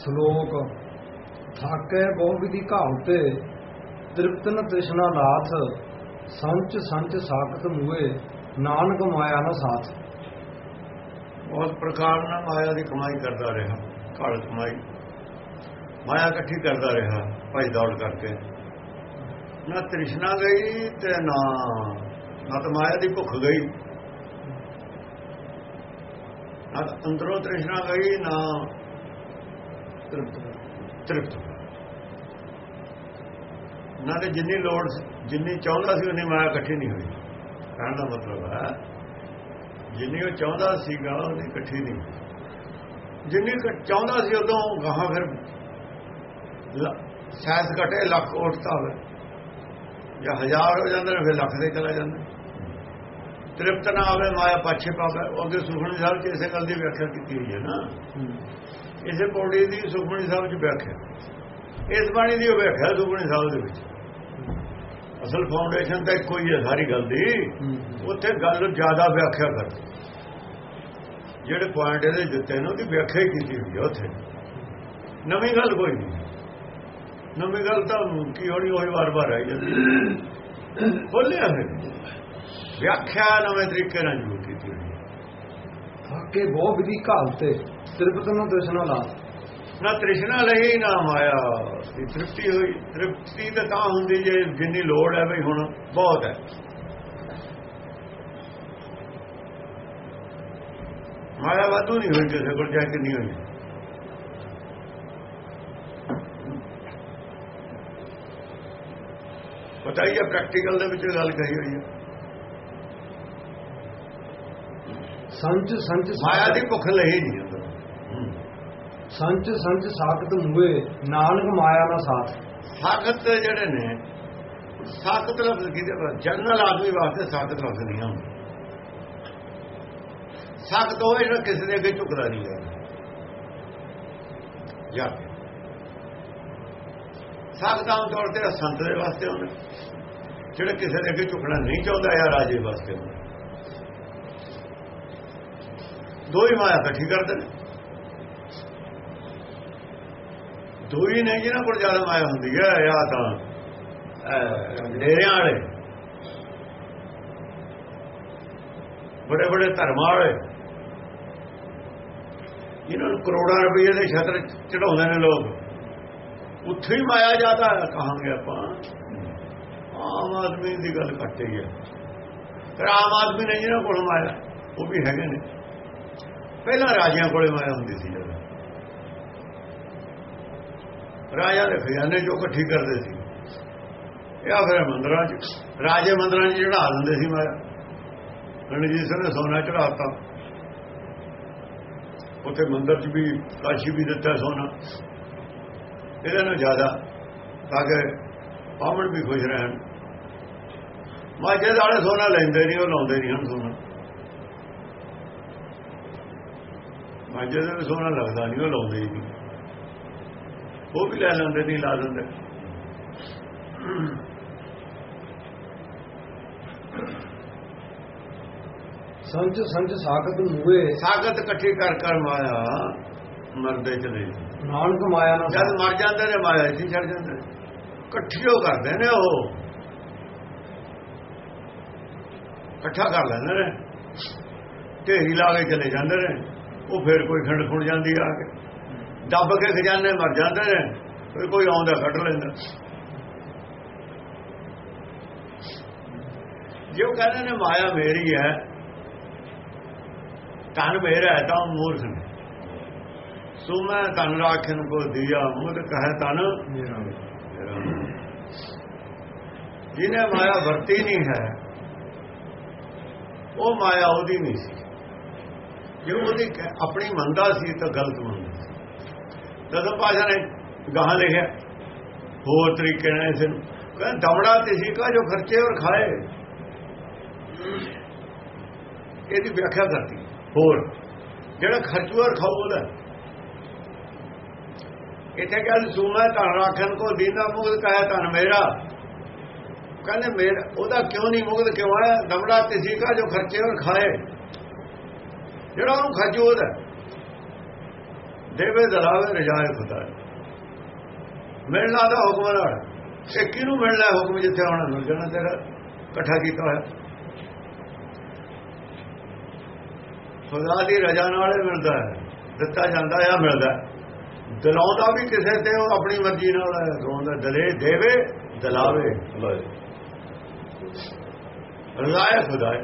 ਸ਼ਲੋਕ, ਥਾਕੇ ਬਹੁ ਵਿਧੀ ਘਾਲਤੇ ਤ੍ਰਿਪਤ ਤ੍ਰਿਸ਼ਨਾ ਨਾਥ, ਸੰਚ ਸੰਚ ਸਾਖਤ ਮੂਏ, ਨਾਨਕ ਮਾਇਆ ਨਾ ਸਾਥ। ਬਹੁਤ ਪ੍ਰਕਾਰ ਨਾਲ ਮਾਇਆ ਦੀ ਕਮਾਈ ਕਰਦਾ ਰਿਹਾ, ਘੜ ਕਮਾਈ। ਮਾਇਆ ਇਕੱਠੀ ਕਰਦਾ ਰਿਹਾ, ਭਾਈ ਦੌੜ ਕਰਕੇ। ਨਾ ਤ੍ਰਿਸ਼ਨਾ ਗਈ ਤੇ ਨਾ ਨਾ ਤਾਂ ਮਾਇਆ ਦੀ ਭੁੱਖ ਗਈ। ਨਾ ਅੰਦਰੋਂ ਤ੍ਰਿਸ਼ਨਾ ਗਈ, ਨਾ ਤ੍ਰਿਪਤ ਨਾ ਜਿੰਨੀ ਲੋੜ ਜਿੰਨੀ ਚਾਹੁੰਦਾ ਸੀ, ਉਨੀ ਮਾਇਆ ਇਕੱਠੀ ਨਹੀਂ ਹੋਈ। ਕਹਿਣ ਦਾ ਮਤਲਬ ਹੈ, ਜਿੰਨੀ ਉਹ ਚਾਹੁੰਦਾ ਸੀਗਾ ਉਹਨੇ ਇਕੱਠੀ ਨਹੀਂ ਜਿੰਨੀ ਚਾਹੁੰਦਾ ਸੀ, ਉਦੋਂ ਗਾਹਾਂ ਫਿਰ ਲ- ਸੈਸ ਘਟੇ ਲੱਖ ਉੱਠਦਾ ਹੋਵੇ। ਜਾਂ ਹਜ਼ਾਰ ਹੋ ਜਾਂਦੇ ਨੇ, ਫਿਰ ਲੱਖ ਦੇ ਚਲਾ ਜਾਂਦੇ ਤ੍ਰਿਪਤ ਨਾ ਆਵੇ ਮਾਇਆ ਪਾਛੇ ਪਾਵੇ ਉਹ ਅੱਗੇ ਸੁਖਮਨੀ ਸਾਹਿਬ ਚ ਇਸੇ ਗੱਲ ਦੀ ਵਿਆਖਿਆ ਕੀਤੀ ਹੋਈ ਹੈ ਨਾ। ਇਸੇ ਪੌੜੀ ਦੀ ਸੁਖਮਨੀ ਸਾਹਿਬ ਚ ਵਿਆਖਿਆ ਇਸ ਬਾਣੀ ਦੀ ਉਹ ਵਿਆਖਿਆ ਸੁਖਮਨੀ ਸਾਹਿਬ ਦੇ ਵਿੱਚ। ਅਸਲ ਫਾਊਂਡੇਸ਼ਨ ਤਾਂ ਇੱਕੋ ਹੀ ਹੈ ਸਾਰੀ ਗੱਲ ਦੀ। ਉੱਥੇ ਗੱਲ ਜ਼ਿਆਦਾ ਵਿਆਖਿਆ ਕਰਦੀ ਜਿਹੜੇ ਪੁਆਇੰਟ ਇਹਦੇ ਦਿੱਤੇ ਨੇ ਉਹਦੀ ਵਿਆਖਿਆ ਕੀਤੀ ਹੋਈ ਹੈ ਉੱਥੇ। ਨਵੀਂ ਗੱਲ ਕੋਈ ਨਹੀਂ। ਨਵੀਂ ਗੱਲ ਤਾਂ ਕੀ ਹੋਣੀ ਉਹੀ ਵਾਰ-ਵਾਰ ਆਈ ਜਾਂਦੀ ਬੋਲਿਆ ਹੈ ਵਿਆਖਿਆ ਨਵੇਂ ਤਰੀਕੇ ਨਾਲ ਜ਼ਰੂਰ ਕੀਤੀ ਹੋਈ ਹੈ। ਥਾਕੇ ਬਹੁ ਵਿਧੀ ਘਾਲਤੇ ਤ੍ਰਿਪਤ ਨ ਤ੍ਰਿਸ਼ਨਾ ਲਾਥ ਨਾ ਤ੍ਰਿਸ਼ਨਾ ਲਈ ਨਾ ਮਾਇਆ ਦੀ ਤ੍ਰਿਪਤੀ ਹੋਈ। ਤ੍ਰਿਪਤੀ ਤਾਂ ਤਾਂ ਹੁੰਦੀ ਜੇ ਜਿੰਨੀ ਲੋੜ ਹੈ ਬਈ ਹੁਣ ਬਹੁਤ ਹੈ। ਮਾਇਆ ਵਾਧੂ ਨਹੀਂ ਹੋਈ ਕਿਸੇ ਕੋਲ ਜਾ ਕੇ ਨਹੀਂ ਹੋਈ। ਪਤਾ ਹੀ ਹੈ ਪ੍ਰੈਕਟੀਕਲ ਦੇ ਵਿੱਚ ਗੱਲ ਕਹੀ ਹੋਈ ਹੈ ਸੰਚ ਸੰਚ ਮਾਇਆ ਦੀ ਭੁੱਖ ਲਈ ਨਹੀਂ ਸੰਚ ਸੰਚ ਸਾਖਤ ਮੂਏ ਨਾਨਕ ਮਾਇਆ ਦਾ ਸਾਥ। ਸਾਖਤ ਜਿਹੜੇ ਨੇ, ਸਾਖਤ ਲਫ਼ਜ਼ ਕਿਹਦੇ ਜਨਰਲ ਆਦਮੀ ਵਾਸਤੇ ਸਾਖਤ ਲਫ਼ਜ਼ ਨਹੀਂ ਹੁੰਦਾ ਸਾਖਤ ਹੋਏ ਜਿਹੜਾ ਕਿਸੇ ਦੇ ਅੱਗੇ ਝੁਕਦਾ ਨਹੀਂ ਹੈ। ਜਾ ਸਾਖਤ ਆਮ ਤੌਰ ਤੇ ਸੰਤ ਦੇ ਵਾਸਤੇ ਹੁੰਦਾ ਜਿਹੜਾ ਕਿਸੇ ਦੇ ਅੱਗੇ ਝੁਕਣਾ ਨਹੀਂ ਚਾਹੁੰਦਾ ਜਾਂ ਰਾਜੇ ਵਾਸਤੇ ਹੁੰਦਾ ਦੋ ਹੀ ਮਾਇਆ ਇਕੱਠੀ ਕਰਦੇ ਨੇ। ਦੋ ਹੀ ਨੇ ਜਿਹਨਾਂ ਕੋਲ ਜ਼ਿਆਦਾ ਮਾਇਆ ਹੁੰਦੀ ਹੈ ਜਾਂ ਤਾਂ ਅਹ, ਡੇਰਿਆਂ ਵਾਲੇ। ਬੜੇ ਬੜੇ ਧਰਮਾਂ ਵਾਲੇ। ਜਿਨ੍ਹਾਂ ਨੂੰ ਕਰੋੜਾਂ ਰੁਪਏ ਦੇ ਛਤਰ ਚੜਾਉਂਦੇ ਨੇ ਲੋਕ। ਉੱਥੇ ਹੀ ਮਾਇਆ ਜ਼ਿਆਦਾ ਕਹਾਂਗੇ ਆਪਾਂ। ਆਮ ਆਦਮੀ ਦੀ ਗੱਲ ਘੱਟ ਹੀ ਹੈ। ਪਰ ਆਮ ਆਦਮੀ ਨੇ ਜਿਹਨਾਂ ਕੋਲ ਮਾਇਆ ਉਹ ਵੀ ਹੈਗੇ ਨੇ। ਪਹਿਲਾਂ ਰਾਜਿਆਂ ਕੋਲੇ ਮਾਇਆ ਹੁੰਦੀ ਸੀ ਜਦੋਂ। ਰਾਜਾ ਦੇ ਖਜ਼ਾਨੇ ਚੋਂ ਇਕੱਠੀ ਕਰਦੇ ਸੀ। ਇਹ ਆ ਫਿਰ ਮੰਦਰਾਂ 'ਚ। ਰਾਜੇ ਮੰਦਰਾਂ 'ਚ ਚੜਾ ਦਿੰਦੇ ਸੀ ਮਾਇਆ। ਰਣਜੀਤ ਸਿੰਘ ਨੇ ਸੋਨਾ ਚੜਾਤਾ ਉੱਥੇ ਮੰਦਰ 'ਚ ਵੀ ਕਾਸ਼ੀ ਵੀ ਦਿੱਤਾ ਸੋਨਾ। ਇਹਦੇ ਨਾਲ ਜ਼ਿਆਦਾ, ਤਾਂ ਕਿ ਬਾਹਮਣ ਵੀ ਖੁਸ਼ ਰਹਿਣ। ਮਾਝੇ ਵਾਲੇ ਸੋਨਾ ਲੈਂਦੇ ਨਹੀਂ, ਉਹ ਲਾਉਂਦੇ ਨਹੀਂ ਹਨ ਸੋਨਾ। ਮਾਝੇ ਦੇ ਵੀ ਸੋਨਾ ਲੱਗਦਾ ਨਹੀਂ, ਉਹ ਲਾਉਂਦੇ ਹੀ ਨਹੀਂ। ਉਹ ਵੀ ਲੈ ਲੈਂਦੇ ਨਹੀਂ ਲਾ ਦਿੰਦੇ। ਸੰਚ ਸੰਚ ਸਾਖਤ ਮੂਏ ਸਾਖਤ ਇਕੱਠੀ ਕਰ ਕਰ ਮਾਇਆ ਮਰਦੇ ਚਲੇ। ਨਾਨਕ ਮਾਇਆ ਨਾ ਜਦ ਮਰ ਜਾਂਦੇ ਨੇ ਮਾਇਆ ਇੱਥੇ ਛੱਡ ਜਾਂਦੇ ਇਕੱਠਿਓ ਕਰਦੇ ਨੇ ਉਹ। ਇਕੱਠਾ ਕਰ ਲੈਂਦੇ ਨੇ। ਢੇਰੀ ਲਾ ਕੇ ਚਲੇ ਜਾਂਦੇ ਨੇ। ਉਹ ਫਿਰ ਕੋਈ ਖੰਡ ਖੁਣ ਜਾਂਦੀ ਆ ਕੇ। ਦੱਬ ਕੇ ਖਜ਼ਾਨੇ ਮਰ ਜਾਂਦੇ ਨੇ, ਫਿਰ ਕੋਈ ਆਉਂਦਾ ਕੱਢ ਲੈਂਦਾ। ਜੇ ਉਹ ਕਹਿੰਦੇ ਨੇ, ਮਾਇਆ ਮੇਰੀ ਹੈ ਤਨ ਮੇਰਾ ਹੈ, ਤਾਂ ਉਹ ਮੂਰਖ ਨੇ। ਸੋ ਮੈਂ ਤਨ ਰਾਖਨ ਕੋ ਦਿਆ ਮੁਦ ਕਹੇ ਤਨ ਜਿਹਨੇ ਮਾਇਆ ਵਰਤੀ ਨਹੀਂ ਹੈ, ਉਹ ਮਾਇਆ ਉਹਦੀ ਨਹੀਂ ਸੀ। ਜੇ ਉਹਦੀ ਆਪਣੀ ਮੰਦਾ ਸੀ, ਤਾਂ ਗਲਤ ਦਸਮ ਪਾਸ਼ਾ ਨੇ ਗਾਹਾਂ ਲਿਖਿਆ, ਹੋਰ ਤਰੀਕੇ ਨਾਲ ਇਸ ਨੂੰ। ਕਹਿੰਦਾ ਦਮੜਾ ਤਿਸੀ ਕਾ ਜੋ ਖਰਚੇ ਔਰ ਖਾਏ। ਇਹਦੀ ਵਿਆਖਿਆ ਕਰਦੀ ਹੋਰ, ਜਿਹੜਾ ਖਰਚੂ ਔਰ ਖਾਊ ਉਹਦਾ। ਇੱਥੇ ਕਹਿੰਦੇ ਸੂਮਾ ਧਨ ਰਾਖਣ ਕੋ, ਦੀਨਾ ਮੁਗਦ ਕਹੇ ਧਨ ਮੇਰਾ। ਕਹਿੰਦੇ ਮੇਰਾ, ਉਹਦਾ ਕਿਉਂ ਨਹੀਂ ਮੁਗਦ ਕਿਉਂ ਆਇਆ? ਦਮੜਾ ਤਿਸੀ ਕਾ ਜੋ ਖਰਚੇ ਔਰ ਖਾਏ। ਜਿਹੜਾ ਉਹਨੂੰ ਖਰਚੂ ਉਹਦਾ। ਦੇਵੇ ਦਲਾਵੇ ਰਜਾਏ ਖੁਦਾ ਮਿਲਣਾ ਦਾ ਹੁਕਮ ਨਾਲ ਇਹ ਕਿਹਨੂੰ ਮਿਲਣਾ ਹੁਕਮ ਜਿੱਥੇ ਆਉਣਾ? ਨੂੰ ਜਾਣਾ ਤੇਰਾ ਇਕੱਠਾ ਕੀਤਾ ਹੋਇਆ। ਖੁਦਾ ਦੀ ਰਜ਼ਾ ਨਾਲ ਮਿਲਦਾ ਹੈ। ਦਿੱਤਾ ਜਾਂਦਾ ਆ, ਮਿਲਦਾ ਹੈ। ਦਿਲਾਉਂਦਾ ਵੀ ਕਿਸੇ ਤੇ, ਉਹ ਆਪਣੀ ਮਰਜ਼ੀ ਨਾਲ ਹੈ। ਦਲਾਉਂਦਾ, ਦਲੇ, ਦੇਵੇ, ਦਲਾਵੇ। ਰਜ਼ਾਇ ਖੁਦਾ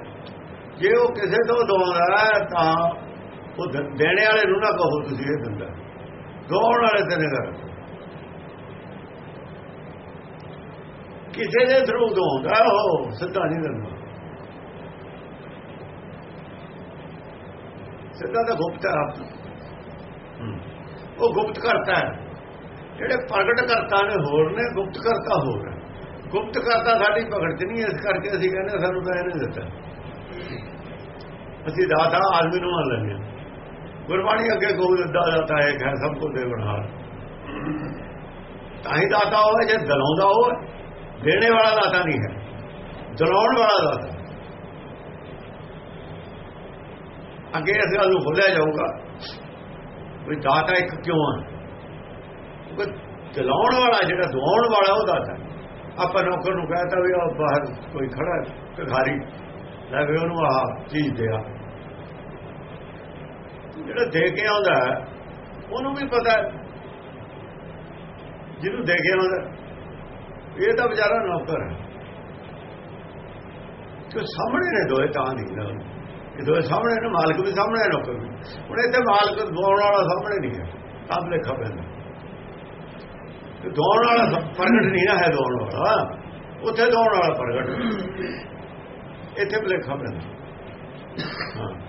ਜੇ ਉਹ ਕਿਸੇ ਤੋਂ ਦਵਾਉਂਦਾ ਹੈ, ਤਾਂ ਉਹ ਦੇਣੇ ਵਾਲੇ ਨੂੰ ਨਾ ਕਹੋ ਤੁਸੀਂ, ਇਹ ਦਿੰਦਾ ਦਵਾਉਣ ਵਾਲੇ ਤੇ ਨਹੀਂ ਕਿਸੇ ਦੇ ਥਰੂ ਦਵਾਉਂਦਾ ਉਹ ਸਿੱਧਾ ਨਹੀਂ ਦਿੰਦਾ ਸਿੱਧਾ ਤਾਂ ਗੁਪਤ ਹੈ ਆਪ। ਉਹ ਗੁਪਤ ਕਰਤਾ ਹੈ। ਜਿਹੜੇ ਪ੍ਰਗਟ ਕਰਤਾ ਨੇ ਹੋਰ ਨੇ, ਗੁਪਤ ਕਰਤਾ ਹੋਰ ਹੈ। ਗੁਪਤ ਕਰਤਾ ਸਾਡੀ ਭਗਤ ਚ ਨਹੀਂ, ਇਸ ਕਰਕੇ ਅਸੀਂ ਕਹਿੰਦੇ ਸਾਨੂੰ ਤਾਂ ਇਹਨੇ ਦਿੱਤਾ। ਅਸੀਂ ਦਾਤਾ, ਆਦਮੀ ਨੂੰ ਮੰਨ ਲੈਂਦੇ ਹਾਂ। ਗੁਰਬਾਣੀ ਅੱਗੇ ਕੋਈ ਦਾਤਾ ਹੈ ਹੈ ਸਭ ਕੁਝ ਦੇਵਨਹਾਰ ਤਾਂ ਹੀ ਦਾਤਾ ਹੋਵੇ ਜੇ ਦਲਾਉਂਦਾ ਹੋਵੇ ਦੇਣੇ ਵਾਲਾ ਦਾਤਾ ਨਹੀਂ ਹੈ ਦਲਾਉਣ ਵਾਲਾ ਦਾਤਾ। ਅੱਗੇ ਇਸ ਗੱਲ ਨੂੰ ਖੋਲਿਆ ਜਾਊਗਾ ਵੀ ਦਾਤਾ ਇੱਕ ਕਿਉਂ ਹੈ? ਕਿਉਂਕਿ ਦਲਾਉਣ ਵਾਲਾ ਜਿਹੜਾ ਦਵਾਉਣ ਵਾਲਾ ਉਹ ਦਾਤਾ ਆਪਾਂ ਨੌਕਰ ਨੂੰ ਕਹਤਾ ਵੀ ਉਹ ਬਾਹਰ ਕੋਈ ਖੜਾ ਹੈ, ਭਿਖਾਰੀ। ਲੈ ਵੀ ਉਹਨੂੰ ਆਹ ਚੀਜ਼ ਦਿਆ। ਜਿਹੜਾ ਦੇ ਕੇ ਆਉਂਦਾ ਉਹਨੂੰ ਵੀ ਪਤਾ ਜਿਹਨੂੰ ਦੇ ਕੇ ਆਉਂਦਾ ਇਹ ਤਾਂ ਵਿਚਾਰਾ ਨੌਕਰ ਹੈ। ਕਿ ਸਾਹਮਣੇ ਨੇ ਦੋਏ ਤਾਂ ਨਹੀਂ ਨਾ। ਇਹ ਦੋਏ ਸਾਹਮਣੇ ਨੇ, ਮਾਲਕ ਵੀ ਸਾਹਮਣੇ ਹੈ, ਨੌਕਰ ਵੀ। ਹੁਣ ਇੱਥੇ ਮਾਲਕ ਦਵਾਉਣ ਵਾਲਾ ਸਾਹਮਣੇ ਨਹੀਂ ਹੈ, ਸਭ ਲੇਖਾ ਪੈਂਦਾ। ਤੇ ਦਵਾਉਣ ਵਾਲਾ ਪ੍ਰਗਟ ਨਹੀਂ ਨਾ ਹੈ ਦਵਾਉਣ ਵਾਲਾ। ਉੱਥੇ ਦਵਾਉਣ ਵਾਲਾ ਪ੍ਰਗਟ ਇੱਥੇ ਲੇਖਾ ਪੈਂਦਾ। ਹਾਂ।